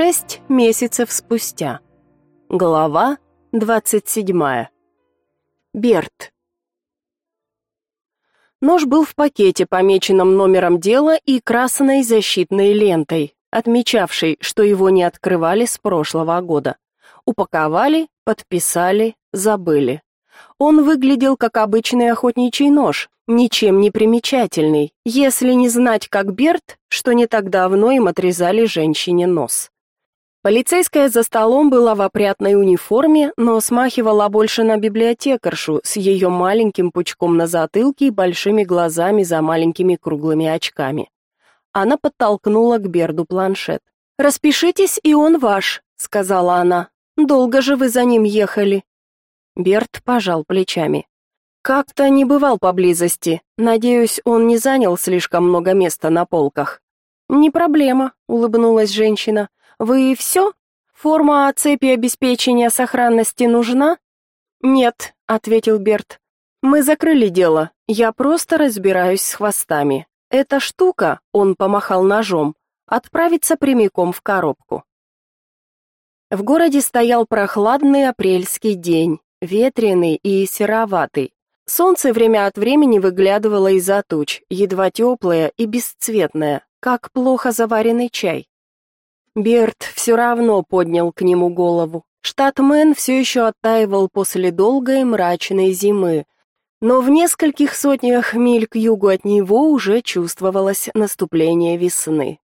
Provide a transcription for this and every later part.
Шесть месяцев спустя. Глава двадцать седьмая. Берт. Нож был в пакете, помеченном номером дела и красной защитной лентой, отмечавшей, что его не открывали с прошлого года. Упаковали, подписали, забыли. Он выглядел как обычный охотничий нож, ничем не примечательный, если не знать, как Берт, что не так давно им отрезали женщине нос. Полицейская за столом была в опрятной униформе, но смахивала больше на библиотекаршу с ее маленьким пучком на затылке и большими глазами за маленькими круглыми очками. Она подтолкнула к Берду планшет. «Распишитесь, и он ваш», — сказала она. «Долго же вы за ним ехали». Берт пожал плечами. Как-то не бывал поблизости. Надеюсь, он не занял слишком много места на полках. Не проблема, улыбнулась женщина. Вы все? Форма цепи обеспечения сохранности нужна? Нет, ответил Берт. Мы закрыли дело. Я просто разбираюсь с хвостами. Эта штука, он помахал ножом, отправится прямиком в коробку. В городе стоял прохладный апрельский день ветреный и сероватый. Солнце время от времени выглядывало из-за туч, едва теплое и бесцветное, как плохо заваренный чай. Берт все равно поднял к нему голову. Штат Мэн все еще оттаивал после долгой мрачной зимы, но в нескольких сотнях миль к югу от него уже чувствовалось наступление весны.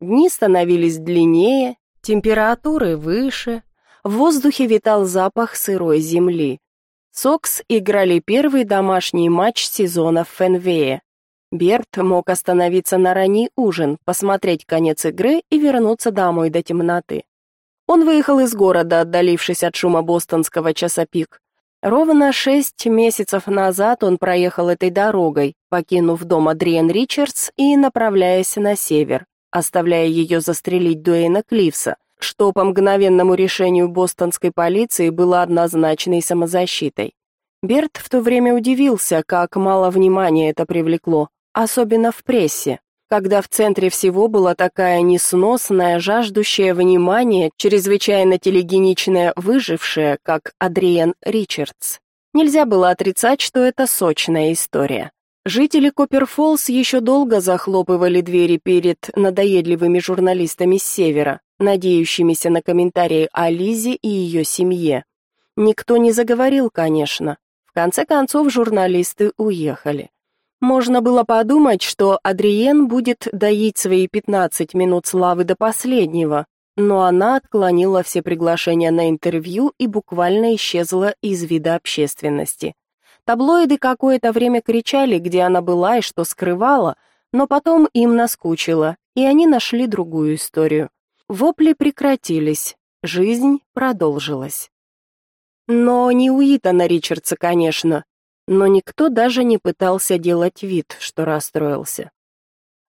Дни становились длиннее, температуры выше, в воздухе витал запах сырой земли. Сокс играли первый домашний матч сезона в Фенвее. Берт мог остановиться на ранний ужин, посмотреть конец игры и вернуться домой до темноты. Он выехал из города, отдалившись от шума бостонского часа. Ровно шесть месяцев назад он проехал этой дорогой, покинув дом Адриен Ричардс и направляясь на север, оставляя ее застрелить Дуэйна Кливса, что по мгновенному решению бостонской полиции было однозначной самозащитой. Берт в то время удивился, как мало внимания это привлекло, особенно в прессе, когда в центре всего была такая несносная, жаждущая внимания, чрезвычайно телегеничная выжившая, как Адриен Ричардс. Нельзя было отрицать, что это сочная история. Жители Копперфоллс еще долго захлопывали двери перед надоедливыми журналистами с севера, надеющимися на комментарии о Лизе и ее семье. Никто не заговорил, конечно. В конце концов журналисты уехали. Можно было подумать, что Адриен будет доить свои 15 минут славы до последнего, но она отклонила все приглашения на интервью и буквально исчезла из вида общественности. Таблоиды какое-то время кричали, где она была и что скрывала, но потом им наскучило, и они нашли другую историю. Вопли прекратились, жизнь продолжилась. Но не у Итана Ричардса, конечно, но никто даже не пытался делать вид, что расстроился.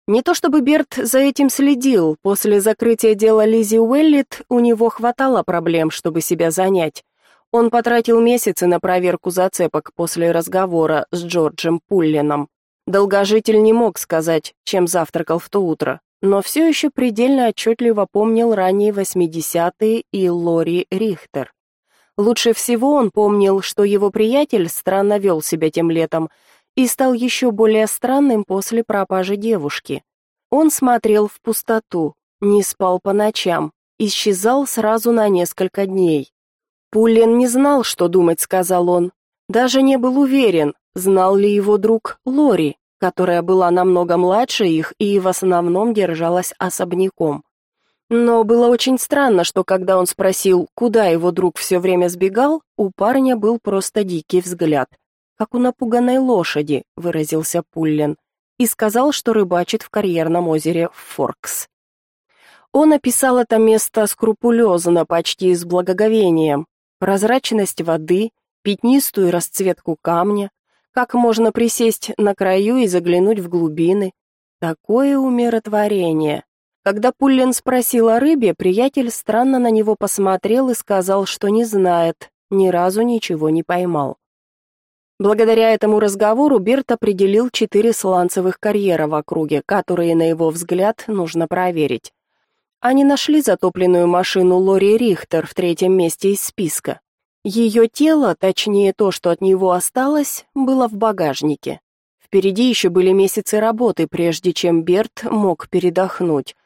Не то чтобы Берт за этим следил, после закрытия дела Лизи Уэллит у него хватало проблем, чтобы себя занять, он потратил месяцы на проверку зацепок после разговора с Джорджем Пуллином. Долгожитель не мог сказать, чем завтракал в то утро, но все еще предельно отчетливо помнил ранние 80-е и Лори Рихтер. Лучше всего он помнил, что его приятель странно вел себя тем летом и стал еще более странным после пропажи девушки. Он смотрел в пустоту, не спал по ночам, исчезал сразу на несколько дней. Пуллин не знал, что думать, сказал он. Даже не был уверен, знал ли его друг Лори, которая была намного младше их и в основном держалась особняком. Но было очень странно, что когда он спросил, куда его друг все время сбегал, у парня был просто дикий взгляд, как у напуганной лошади, выразился Пуллин, и сказал, что рыбачит в карьерном озере Форкс. Он описал это место скрупулезно, почти с благоговением, прозрачность воды, пятнистую расцветку камня, как можно присесть на краю и заглянуть в глубины. Такое умиротворение. Когда Пуллен спросил о рыбе, приятель странно на него посмотрел и сказал, что не знает, ни разу ничего не поймал. Благодаря этому разговору Берт определил четыре сланцевых карьера в округе, которые, на его взгляд, нужно проверить. Они нашли затопленную машину Лори Рихтер в третьем месте из списка. Ее тело, точнее то, что от него осталось, было в багажнике. Впереди еще были месяцы работы, прежде чем Берт мог передохнуть.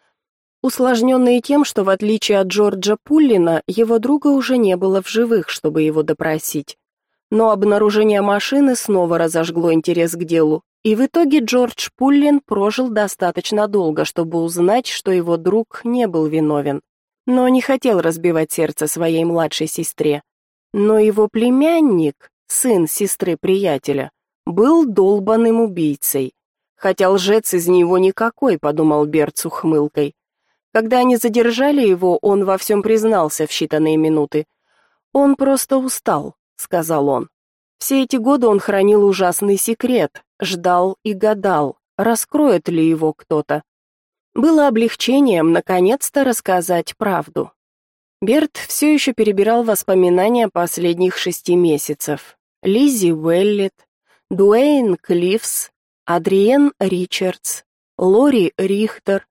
Усложненные тем, что в отличие от Джорджа Пуллина, его друга уже не было в живых, чтобы его допросить. Но обнаружение машины снова разожгло интерес к делу, и в итоге Джордж Пуллин прожил достаточно долго, чтобы узнать, что его друг не был виновен, но не хотел разбивать сердце своей младшей сестре. Но его племянник, сын сестры приятеля, был долбаным убийцей. Хотя лжец из него никакой, подумал Берт с ухмылкой. Когда они задержали его, он во всем признался в считанные минуты. Он просто устал сказал он. Все эти годы он хранил ужасный секрет, ждал и гадал, раскроет ли его кто-то. Было облегчением наконец-то рассказать правду. Берт все еще перебирал воспоминания последних шести месяцев. Лизи Уэллет, Дуэйн Клифс, Адриен Ричардс, Лори Рихтер,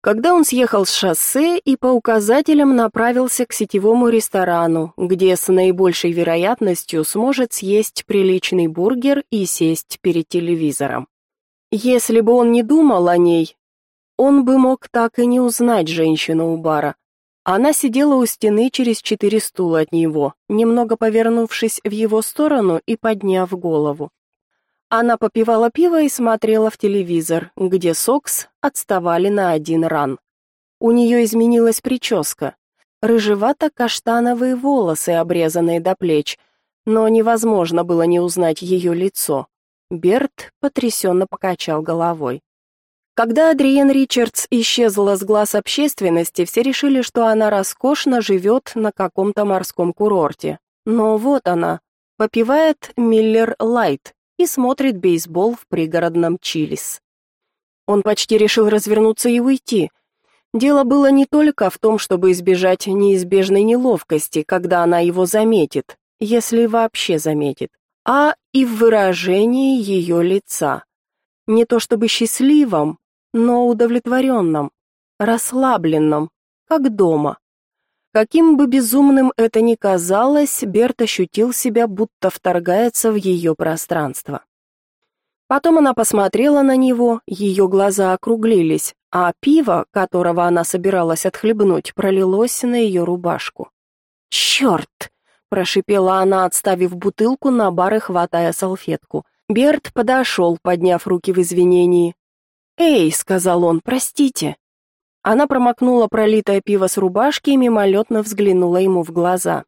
когда он съехал с шоссе и по указателям направился к сетевому ресторану, где с наибольшей вероятностью сможет съесть приличный бургер и сесть перед телевизором. Если бы он не думал о ней, он бы мог так и не узнать женщину у бара. Она сидела у стены через четыре стула от него, немного повернувшись в его сторону и подняв голову. Она попивала пиво и смотрела в телевизор, где Сокс отставали на один ран. У нее изменилась прическа. Рыжевато-каштановые волосы, обрезанные до плеч, но невозможно было не узнать ее лицо. Берт потрясенно покачал головой. Когда Адриен Ричардс исчезла с глаз общественности, все решили, что она роскошно живет на каком-то морском курорте. Но вот она, попивает Miller Lite и смотрит бейсбол в пригородном Chili's. Он почти решил развернуться и уйти. Дело было не только в том, чтобы избежать неизбежной неловкости, когда она его заметит, если вообще заметит, а и в выражении ее лица. Не то чтобы счастливом, но удовлетворенном, расслабленном, как дома. Каким бы безумным это ни казалось, Берт ощутил себя, будто вторгается в ее пространство. Потом она посмотрела на него, ее глаза округлились, а пиво, которого она собиралась отхлебнуть, пролилось на ее рубашку. «Черт!» – прошипела она, отставив бутылку на бар и хватая салфетку. Берт подошел, подняв руки в извинении. «Эй!» – сказал он, – «простите». Она промокнула пролитое пиво с рубашки и мимолетно взглянула ему в глаза.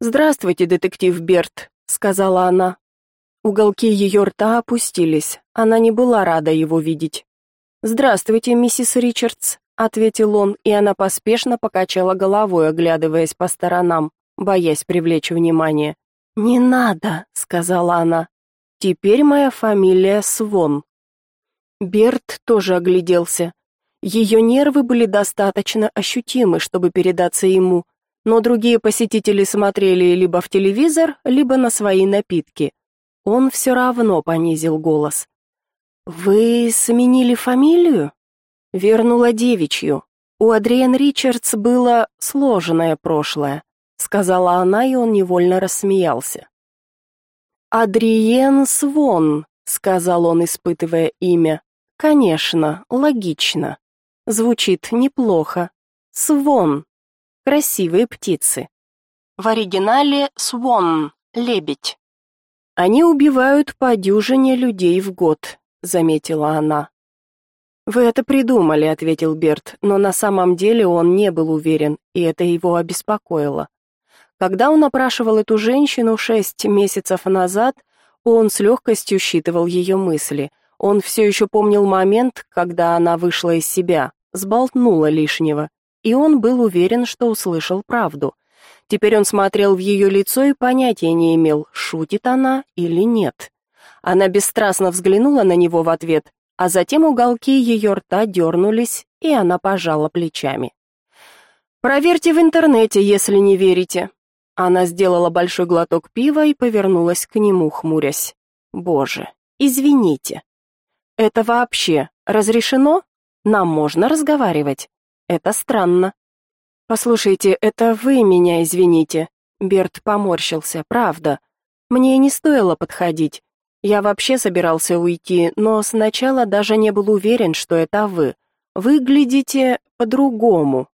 «Здравствуйте, детектив Берт», — сказала она. Уголки ее рта опустились, она не была рада его видеть. «Здравствуйте, миссис Ричардс», — ответил он, и она поспешно покачала головой, оглядываясь по сторонам, боясь привлечь внимание. «Не надо», — сказала она. «Теперь моя фамилия Свон». Берт тоже огляделся. Ее нервы были достаточно ощутимы, чтобы передаться ему, но другие посетители смотрели либо в телевизор, либо на свои напитки. Он все равно понизил голос. «Вы сменили фамилию?» «Вернула девичью. У Адриен Ричардс было сложное прошлое», сказала она, и он невольно рассмеялся. «Адриен Свон», — сказал он, испытывая имя. «Конечно, логично. Звучит неплохо. Свон. Красивые птицы. В оригинале свон лебедь. Они убивают по дюжине людей в год, заметила она. Вы это придумали, ответил Берт, но на самом деле он не был уверен, и это его обеспокоило. Когда он опрашивал эту женщину шесть месяцев назад, он с легкостью считывал ее мысли. Он все еще помнил момент, когда она вышла из себя, сболтнула лишнего, и он был уверен, что услышал правду. Теперь он смотрел в ее лицо и понятия не имел, шутит она или нет. Она бесстрастно взглянула на него в ответ, а затем уголки ее рта дернулись, и она пожала плечами. «Проверьте в интернете, если не верите». Она сделала большой глоток пива и повернулась к нему, хмурясь. «Боже, извините». «Это вообще разрешено? Нам можно разговаривать?» Это странно. Послушайте, это вы меня извините. Берт поморщился, правда. Мне не стоило подходить. Я вообще собирался уйти, но сначала даже не был уверен, что это вы. Выглядите по-другому.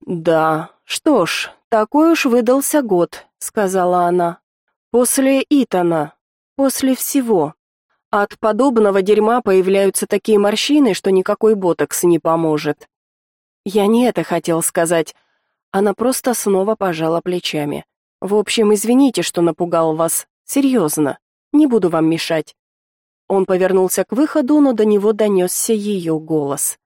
Да, что ж, такой уж выдался год, сказала она. После Итана, после всего. От подобного дерьма появляются такие морщины, что никакой ботокс не поможет. Я не это хотел сказать. Она просто снова пожала плечами. В общем, извините, что напугал вас. Серьезно. Не буду вам мешать. Он повернулся к выходу, но до него донесся ее голос.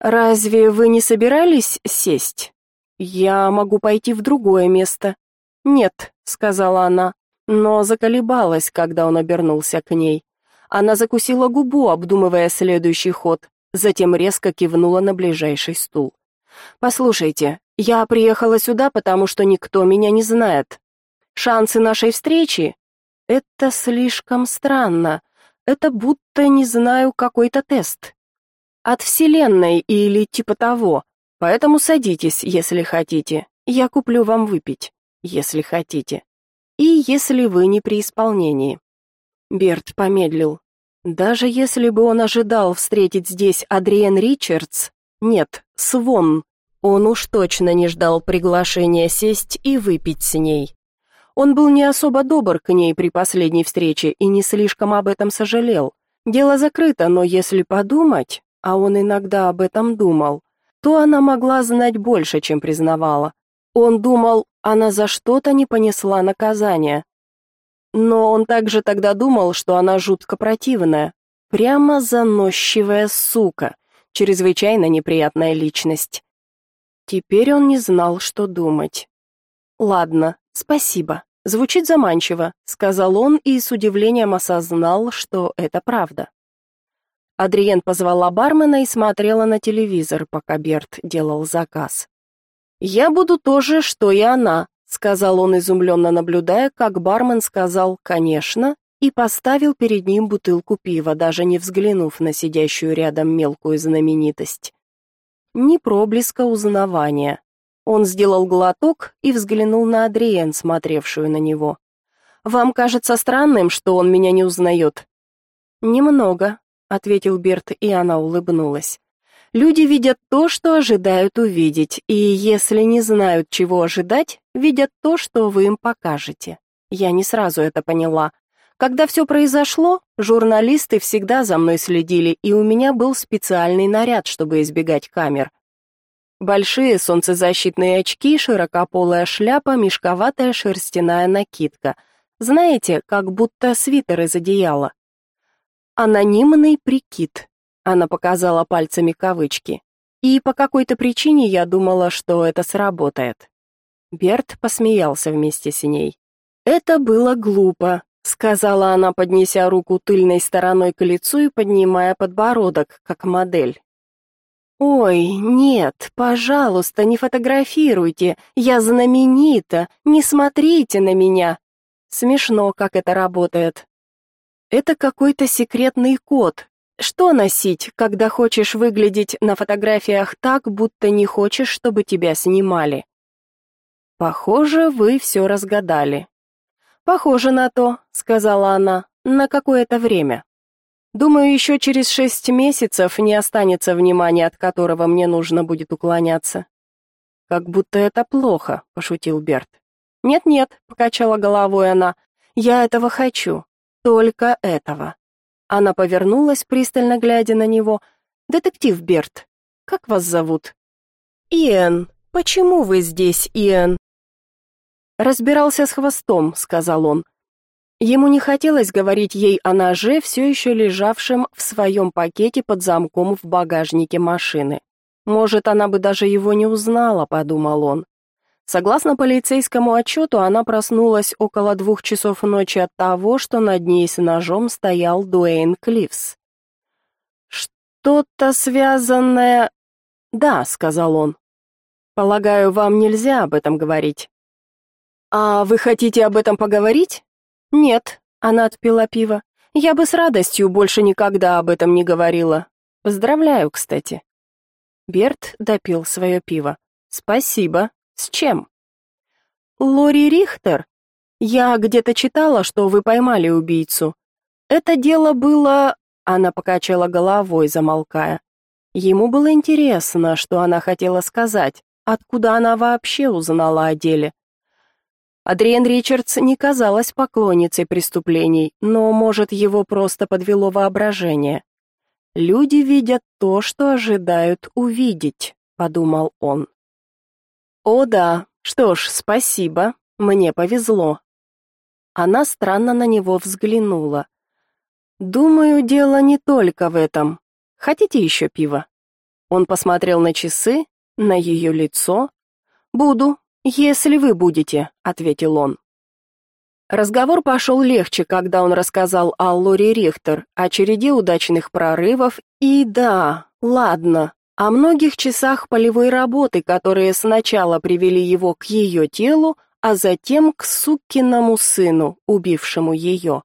Разве вы не собирались сесть? Я могу пойти в другое место. Нет, сказала она, но заколебалась, когда он обернулся к ней. Она закусила губу, обдумывая следующий ход, затем резко кивнула на ближайший стул. Послушайте, я приехала сюда, потому что никто меня не знает. Шансы нашей встречи это слишком странно. Это будто не знаю какой-то тест. От вселенной или типа того. Поэтому садитесь, если хотите. Я куплю вам выпить, если хотите. И если вы не при исполнении. Берт помедлил. Даже если бы он ожидал встретить здесь Адриен Ричардс, нет, Свон, он уж точно не ждал приглашения сесть и выпить с ней. Он был не особо добр к ней при последней встрече и не слишком об этом сожалел. Дело закрыто, но если подумать, а он иногда об этом думал, то она могла знать больше, чем признавала. Он думал, она за что-то не понесла наказания, но он также тогда думал, что она жутко противная, прямо заносчивая сука, чрезвычайно неприятная личность. Теперь он не знал, что думать. Ладно, спасибо. Звучит заманчиво, сказал он и с удивлением осознал, что это правда. Адриен позвала бармена и смотрела на телевизор, пока Берт делал заказ. Я буду тоже, что и она, сказал он изумленно наблюдая, как бармен сказал: "Конечно", и поставил перед ним бутылку пива, даже не взглянув на сидящую рядом мелкую знаменитость. Ни проблеска узнавания. Он сделал глоток и взглянул на Адриен, смотревшую на него. Вам кажется странным, что он меня не узнает?» Немного, ответил Берт, и она улыбнулась. Люди видят то, что ожидают увидеть, и если не знают, чего ожидать, видят то, что вы им покажете. Я не сразу это поняла. Когда все произошло, журналисты всегда за мной следили, и у меня был специальный наряд, чтобы избегать камер. Большие солнцезащитные очки, широкополая шляпа, мешковатая шерстяная накидка. Знаете, как будто свитер из одеяла. Анонимный прикид. Она показала пальцами кавычки. И по какой-то причине я думала, что это сработает. Берт посмеялся вместе с ней. Это было глупо, сказала она, поднеся руку тыльной стороной к лицу и поднимая подбородок, как модель. Ой, нет, пожалуйста, не фотографируйте. Я знаменита. Не смотрите на меня. Смешно, как это работает. Это какой-то секретный код, что носить, когда хочешь выглядеть на фотографиях так, будто не хочешь, чтобы тебя снимали? Похоже, вы все разгадали. Похоже на то, сказала она. На какое-то время. Думаю, еще через шесть месяцев не останется внимания, от которого мне нужно будет уклоняться. Как будто это плохо, пошутил Берт. Нет-нет, покачала головой она. Я этого хочу, только этого. Она повернулась, пристально глядя на него. «Детектив Берт, как вас зовут?» «Иэн. Почему вы здесь, Иэн?» «Разбирался с хвостом», — сказал он. Ему не хотелось говорить ей о ноже, все еще лежавшем в своем пакете под замком в багажнике машины. Может, она бы даже его не узнала, подумал он. Согласно полицейскому отчету, она проснулась около двух часов ночи от того, что над ней с ножом стоял Дуэйн Клифс. «Что-то связанное...» «Да», — сказал он. «Полагаю, вам нельзя об этом говорить». «А вы хотите об этом поговорить?» «Нет», — она отпила пиво. «Я бы с радостью больше никогда об этом не говорила. Поздравляю, кстати». Берт допил свое пиво. Спасибо. С чем? Лори Рихтер. Я где-то читала, что вы поймали убийцу. Это дело было, она покачала головой, замолкая. Ему было интересно, что она хотела сказать, откуда она вообще узнала о деле. Адриен Ричардс не казалась поклонницей преступлений, но, может, его просто подвело воображение. Люди видят то, что ожидают увидеть, подумал он. О да, что ж, спасибо. Мне повезло. Она странно на него взглянула. Думаю, дело не только в этом. Хотите еще пива? Он посмотрел на часы, на ее лицо. Буду, если вы будете, ответил он. Разговор пошел легче, когда он рассказал о Лори Рихтер, о череде удачных прорывов и да, ладно, о многих часах полевой работы, которые сначала привели его к ее телу, а затем к сукиному сыну, убившему ее.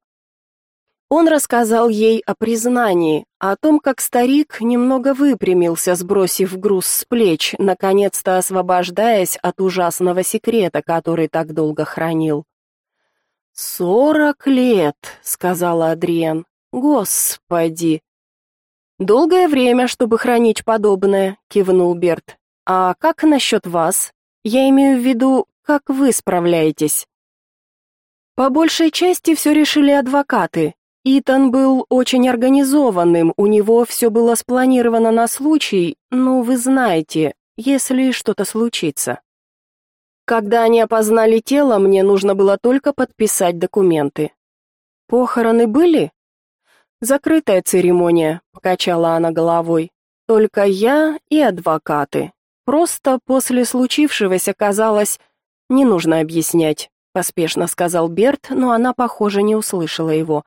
Он рассказал ей о признании, о том, как старик немного выпрямился, сбросив груз с плеч, наконец-то освобождаясь от ужасного секрета, который так долго хранил. «Сорок лет», — сказала Адриан. «Господи!» «Долгое время, чтобы хранить подобное», — кивнул Берт. «А как насчет вас? Я имею в виду, как вы справляетесь?» По большей части все решили адвокаты. Итан был очень организованным, у него все было спланировано на случай, ну, вы знаете, если что-то случится. Когда они опознали тело, мне нужно было только подписать документы. Похороны были? Закрытая церемония, покачала она головой. Только я и адвокаты. Просто после случившегося казалось, не нужно объяснять, поспешно сказал Берт, но она, похоже, не услышала его.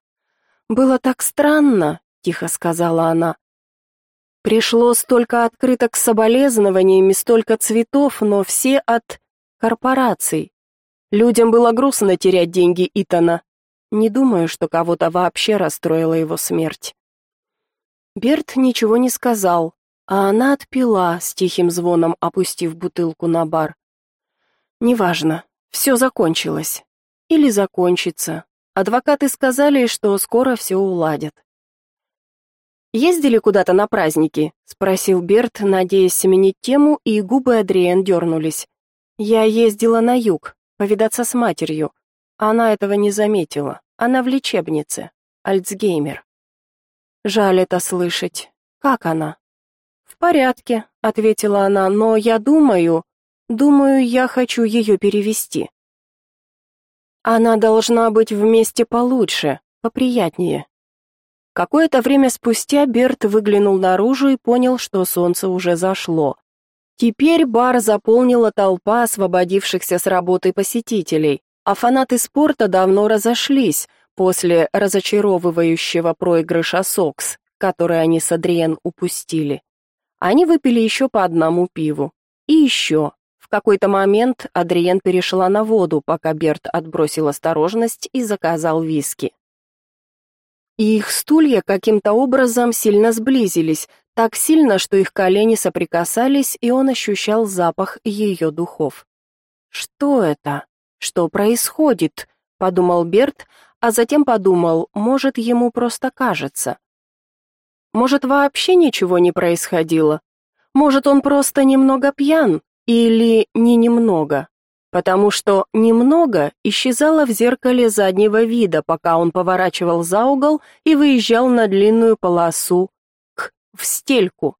Было так странно, тихо сказала она. Пришло столько открыток с соболезнованиями, столько цветов, но все от корпораций. Людям было грустно терять деньги Итана, не думаю, что кого-то вообще расстроила его смерть. Берт ничего не сказал, а она отпила, с тихим звоном опустив бутылку на бар. Неважно, все закончилось. Или закончится. Адвокаты сказали, что скоро все уладят. «Ездили куда-то на праздники?» — спросил Берт, надеясь сменить тему, и губы Адриен дернулись. «Я ездила на юг, повидаться с матерью. Она этого не заметила. Она в лечебнице. Альцгеймер. Жаль это слышать. Как она? В порядке, ответила она, но я думаю, думаю, я хочу ее перевести. Она должна быть вместе получше, поприятнее. Какое-то время спустя Берт выглянул наружу и понял, что солнце уже зашло. Теперь бар заполнила толпа освободившихся с работы посетителей а фанаты спорта давно разошлись после разочаровывающего проигрыша Сокс, который они с Адриен упустили. Они выпили еще по одному пиву. И еще. В какой-то момент Адриен перешла на воду, пока Берт отбросил осторожность и заказал виски. И их стулья каким-то образом сильно сблизились, так сильно, что их колени соприкасались, и он ощущал запах ее духов. Что это? Что происходит? подумал Берт, а затем подумал, может, ему просто кажется. Может, вообще ничего не происходило? Может, он просто немного пьян или не немного? Потому что немного исчезало в зеркале заднего вида, пока он поворачивал за угол и выезжал на длинную полосу к в стельку.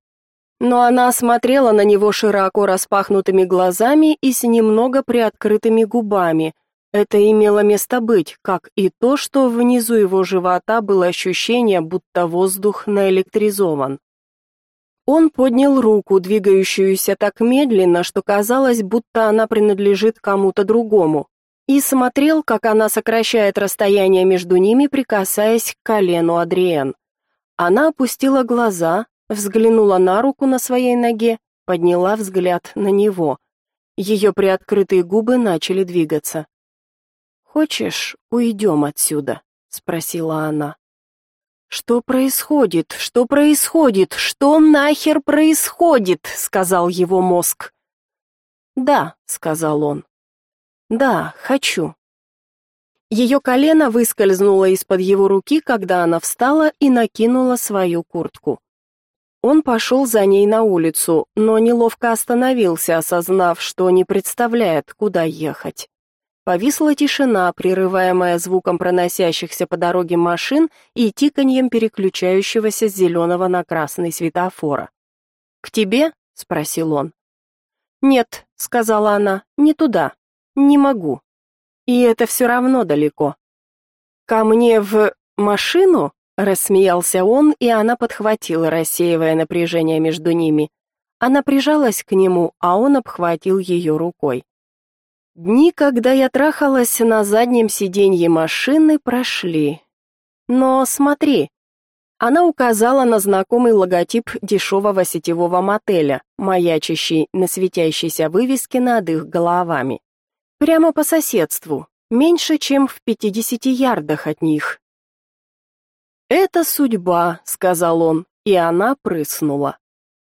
Но она смотрела на него широко распахнутыми глазами и с немного приоткрытыми губами. Это имело место быть, как и то, что внизу его живота было ощущение, будто воздух наэлектризован. Он поднял руку, двигающуюся так медленно, что казалось, будто она принадлежит кому-то другому, и смотрел, как она сокращает расстояние между ними, прикасаясь к колену Адриен. Она опустила глаза, взглянула на руку на своей ноге, подняла взгляд на него. Ее приоткрытые губы начали двигаться. «Хочешь, уйдем отсюда?» — спросила она. Что происходит? Что происходит? Что нахер происходит? сказал его мозг. Да, сказал он. Да, хочу. Ее колено выскользнуло из-под его руки, когда она встала и накинула свою куртку. Он пошел за ней на улицу, но неловко остановился, осознав, что не представляет, куда ехать. Повисла тишина, прерываемая звуком проносящихся по дороге машин и тиканьем переключающегося с зеленого на красный светофора. «К тебе?» — спросил он. «Нет», — сказала она, — «не туда. Не могу. И это все равно далеко». «Ко мне в машину?» — рассмеялся он, и она подхватила, рассеивая напряжение между ними. Она прижалась к нему, а он обхватил ее рукой. Дни, когда я трахалась на заднем сиденье машины, прошли. Но смотри, она указала на знакомый логотип дешевого сетевого мотеля, маячащий на светящейся вывеске над их головами. Прямо по соседству, меньше, чем в 50 ярдах от них. «Это судьба», — сказал он, и она прыснула.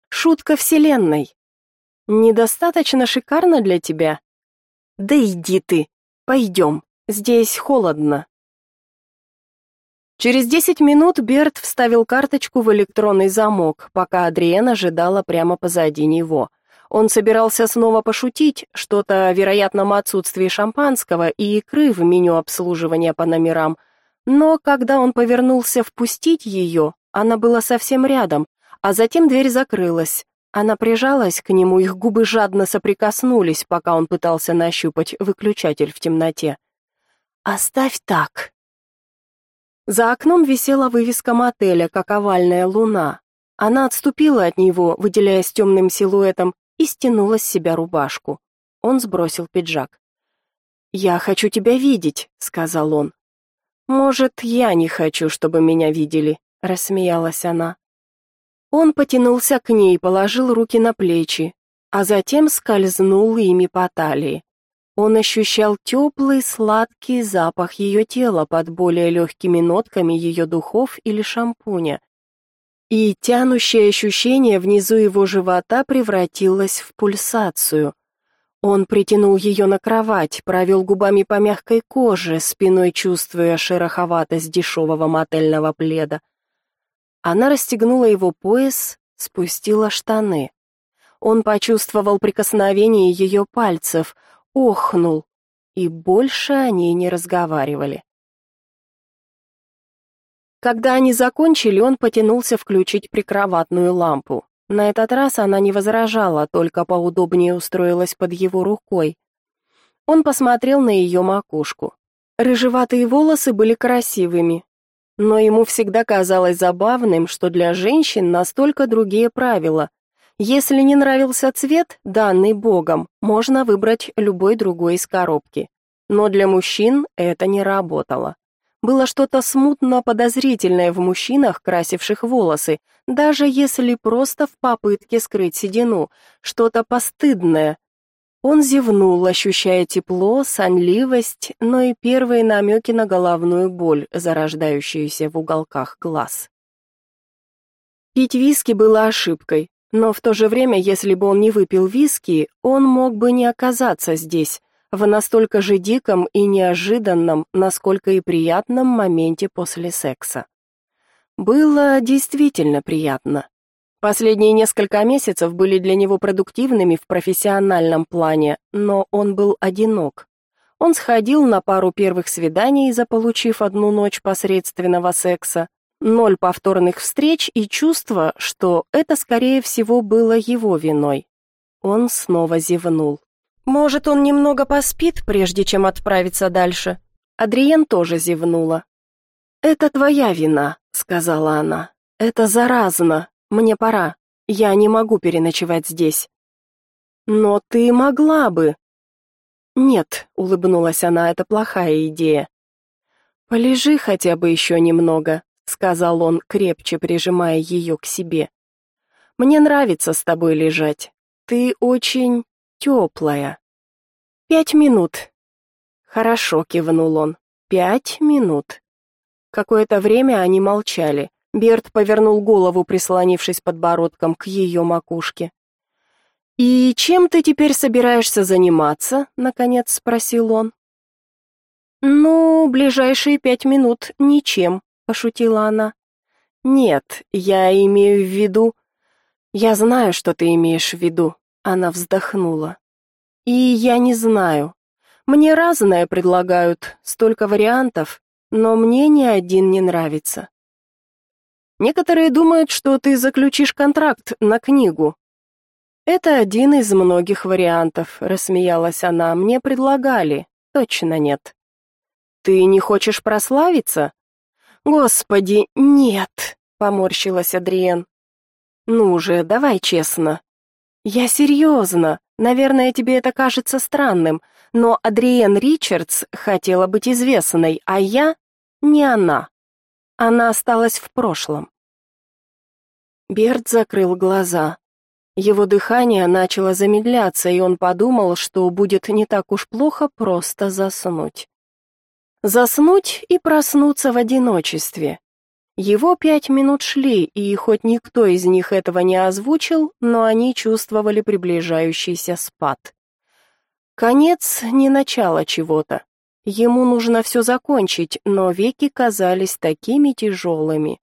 «Шутка вселенной. Недостаточно шикарно для тебя?» Да иди ты. Пойдем. Здесь холодно. Через десять минут Берт вставил карточку в электронный замок, пока Адриен ожидала прямо позади него. Он собирался снова пошутить, что-то о вероятном отсутствии шампанского и икры в меню обслуживания по номерам, но когда он повернулся впустить ее, она была совсем рядом, а затем дверь закрылась. Она прижалась к нему, их губы жадно соприкоснулись, пока он пытался нащупать выключатель в темноте. «Оставь так». За окном висела вывеска мотеля, как овальная луна. Она отступила от него, выделяясь темным силуэтом, и стянула с себя рубашку. Он сбросил пиджак. «Я хочу тебя видеть», — сказал он. «Может, я не хочу, чтобы меня видели», — рассмеялась она. Он потянулся к ней, положил руки на плечи, а затем скользнул ими по талии. Он ощущал теплый, сладкий запах ее тела под более легкими нотками ее духов или шампуня. И тянущее ощущение внизу его живота превратилось в пульсацию. Он притянул ее на кровать, провел губами по мягкой коже, спиной чувствуя шероховатость дешевого мотельного пледа. Она расстегнула его пояс, спустила штаны. Он почувствовал прикосновение ее пальцев, охнул, и больше они не разговаривали. Когда они закончили, он потянулся включить прикроватную лампу. На этот раз она не возражала, только поудобнее устроилась под его рукой. Он посмотрел на ее макушку. Рыжеватые волосы были красивыми, но ему всегда казалось забавным, что для женщин настолько другие правила. Если не нравился цвет, данный Богом, можно выбрать любой другой из коробки. Но для мужчин это не работало. Было что-то смутно подозрительное в мужчинах, красивших волосы, даже если просто в попытке скрыть седину, что-то постыдное, он зевнул, ощущая тепло, сонливость, но и первые намеки на головную боль, зарождающуюся в уголках глаз. Пить виски было ошибкой, но в то же время, если бы он не выпил виски, он мог бы не оказаться здесь, в настолько же диком и неожиданном, насколько и приятном моменте после секса. Было действительно приятно. Последние несколько месяцев были для него продуктивными в профессиональном плане, но он был одинок. Он сходил на пару первых свиданий, заполучив одну ночь посредственного секса, ноль повторных встреч и чувство, что это, скорее всего, было его виной. Он снова зевнул. Может, он немного поспит, прежде чем отправиться дальше? Адриен тоже зевнула. «Это твоя вина», — сказала она. «Это заразно. Мне пора. Я не могу переночевать здесь. Но ты могла бы. Нет, улыбнулась она, это плохая идея. Полежи хотя бы еще немного, сказал он, крепче прижимая ее к себе. Мне нравится с тобой лежать. Ты очень теплая. Пять минут. Хорошо, кивнул он. Пять минут. Какое-то время они молчали. Берт повернул голову, прислонившись подбородком к ее макушке. «И чем ты теперь собираешься заниматься?» — наконец спросил он. «Ну, ближайшие пять минут ничем», — пошутила она. «Нет, я имею в виду...» «Я знаю, что ты имеешь в виду», — она вздохнула. «И я не знаю. Мне разное предлагают, столько вариантов, но мне ни один не нравится. Некоторые думают, что ты заключишь контракт на книгу, это один из многих вариантов, рассмеялась она. Мне предлагали. Точно нет. Ты не хочешь прославиться? Господи, нет, поморщилась Адриен. Ну же, давай честно. Я серьезно. Наверное, тебе это кажется странным, но Адриен Ричардс хотела быть известной, а я не она. Она осталась в прошлом. Берт закрыл глаза. Его дыхание начало замедляться, и он подумал, что будет не так уж плохо просто заснуть. Заснуть и проснуться в одиночестве. Его пять минут шли, и хоть никто из них этого не озвучил, но они чувствовали приближающийся спад. Конец не начало чего-то. Ему нужно все закончить, но веки казались такими тяжелыми.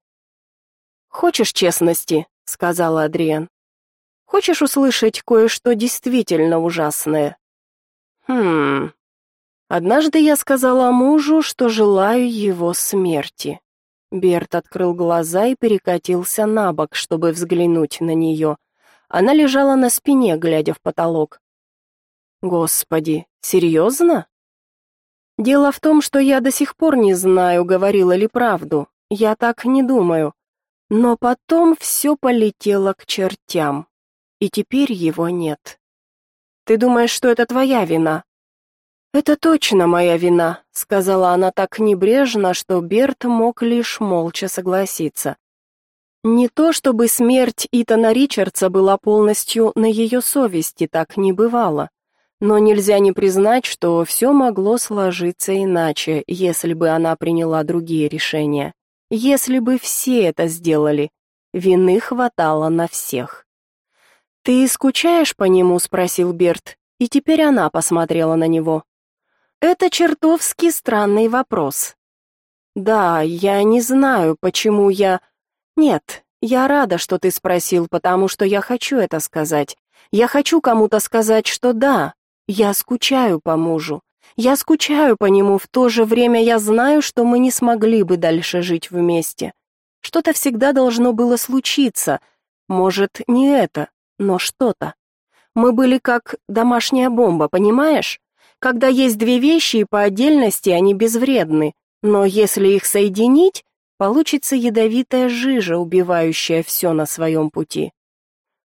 «Хочешь честности?» — сказала Адриан. Хочешь услышать кое-что действительно ужасное? Хм. Однажды я сказала мужу, что желаю его смерти. Берт открыл глаза и перекатился на бок, чтобы взглянуть на нее. Она лежала на спине, глядя в потолок. Господи, серьезно? Дело в том, что я до сих пор не знаю, говорила ли правду. Я так не думаю. Но потом все полетело к чертям и теперь его нет. Ты думаешь, что это твоя вина? Это точно моя вина, сказала она так небрежно, что Берт мог лишь молча согласиться. Не то чтобы смерть Итана Ричардса была полностью на ее совести, так не бывало. Но нельзя не признать, что все могло сложиться иначе, если бы она приняла другие решения. Если бы все это сделали, вины хватало на всех. «Ты скучаешь по нему?» — спросил Берт, и теперь она посмотрела на него. «Это чертовски странный вопрос». «Да, я не знаю, почему я...» «Нет, я рада, что ты спросил, потому что я хочу это сказать. Я хочу кому-то сказать, что да, я скучаю по мужу. Я скучаю по нему, в то же время я знаю, что мы не смогли бы дальше жить вместе. Что-то всегда должно было случиться. Может, не это, но что-то. Мы были как домашняя бомба, понимаешь? Когда есть две вещи, и по отдельности они безвредны, но если их соединить, получится ядовитая жижа, убивающая все на своем пути.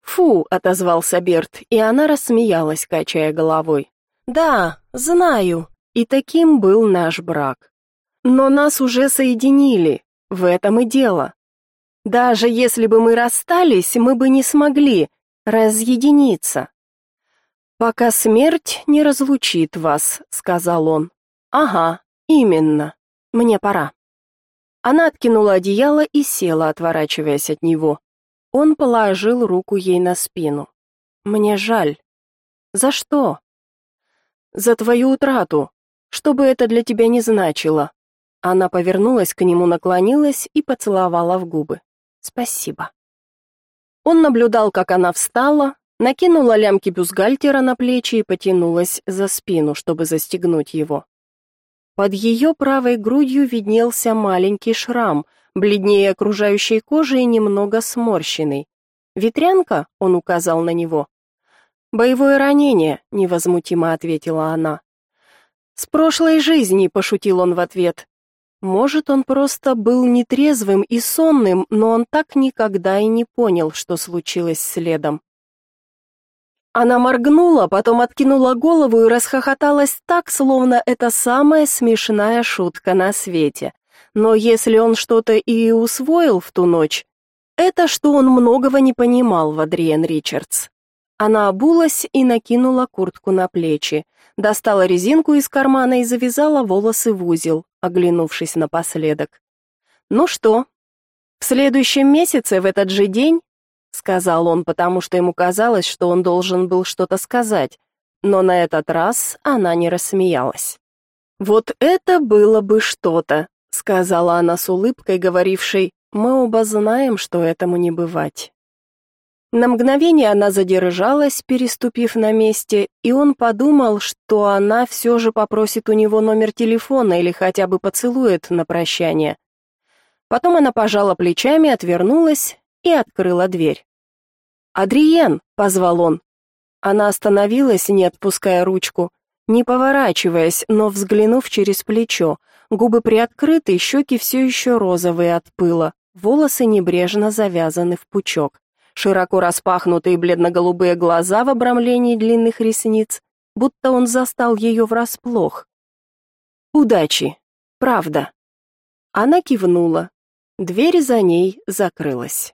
«Фу», — отозвался Берт, и она рассмеялась, качая головой. «Да, знаю, и таким был наш брак. Но нас уже соединили, в этом и дело. Даже если бы мы расстались, мы бы не смогли, разъединиться. Пока смерть не разлучит вас, сказал он. Ага, именно. Мне пора. Она откинула одеяло и села, отворачиваясь от него. Он положил руку ей на спину. Мне жаль. За что? За твою утрату. Что бы это для тебя не значило. Она повернулась к нему, наклонилась и поцеловала в губы. Спасибо. Он наблюдал, как она встала, накинула лямки бюстгальтера на плечи и потянулась за спину, чтобы застегнуть его. Под ее правой грудью виднелся маленький шрам, бледнее окружающей кожи и немного сморщенный. «Ветрянка?» — он указал на него. «Боевое ранение», — невозмутимо ответила она. «С прошлой жизни», — пошутил он в ответ. Может, он просто был нетрезвым и сонным, но он так никогда и не понял, что случилось следом. Она моргнула, потом откинула голову и расхохоталась так, словно это самая смешная шутка на свете. Но если он что-то и усвоил в ту ночь, это что он многого не понимал в Адриен Ричардс. Она обулась и накинула куртку на плечи, достала резинку из кармана и завязала волосы в узел, оглянувшись напоследок. Ну что? В следующем месяце в этот же день, сказал он, потому что ему казалось, что он должен был что-то сказать, но на этот раз она не рассмеялась. Вот это было бы что-то, сказала она с улыбкой, говорившей: "Мы оба знаем, что этому не бывать". На мгновение она задержалась, переступив на месте, и он подумал, что она все же попросит у него номер телефона или хотя бы поцелует на прощание. Потом она пожала плечами, отвернулась и открыла дверь. «Адриен!» — позвал он. Она остановилась, не отпуская ручку, не поворачиваясь, но взглянув через плечо. Губы приоткрыты, щеки все еще розовые от пыла, волосы небрежно завязаны в пучок широко распахнутые бледно-голубые глаза в обрамлении длинных ресниц, будто он застал ее врасплох. «Удачи! Правда!» Она кивнула. Дверь за ней закрылась.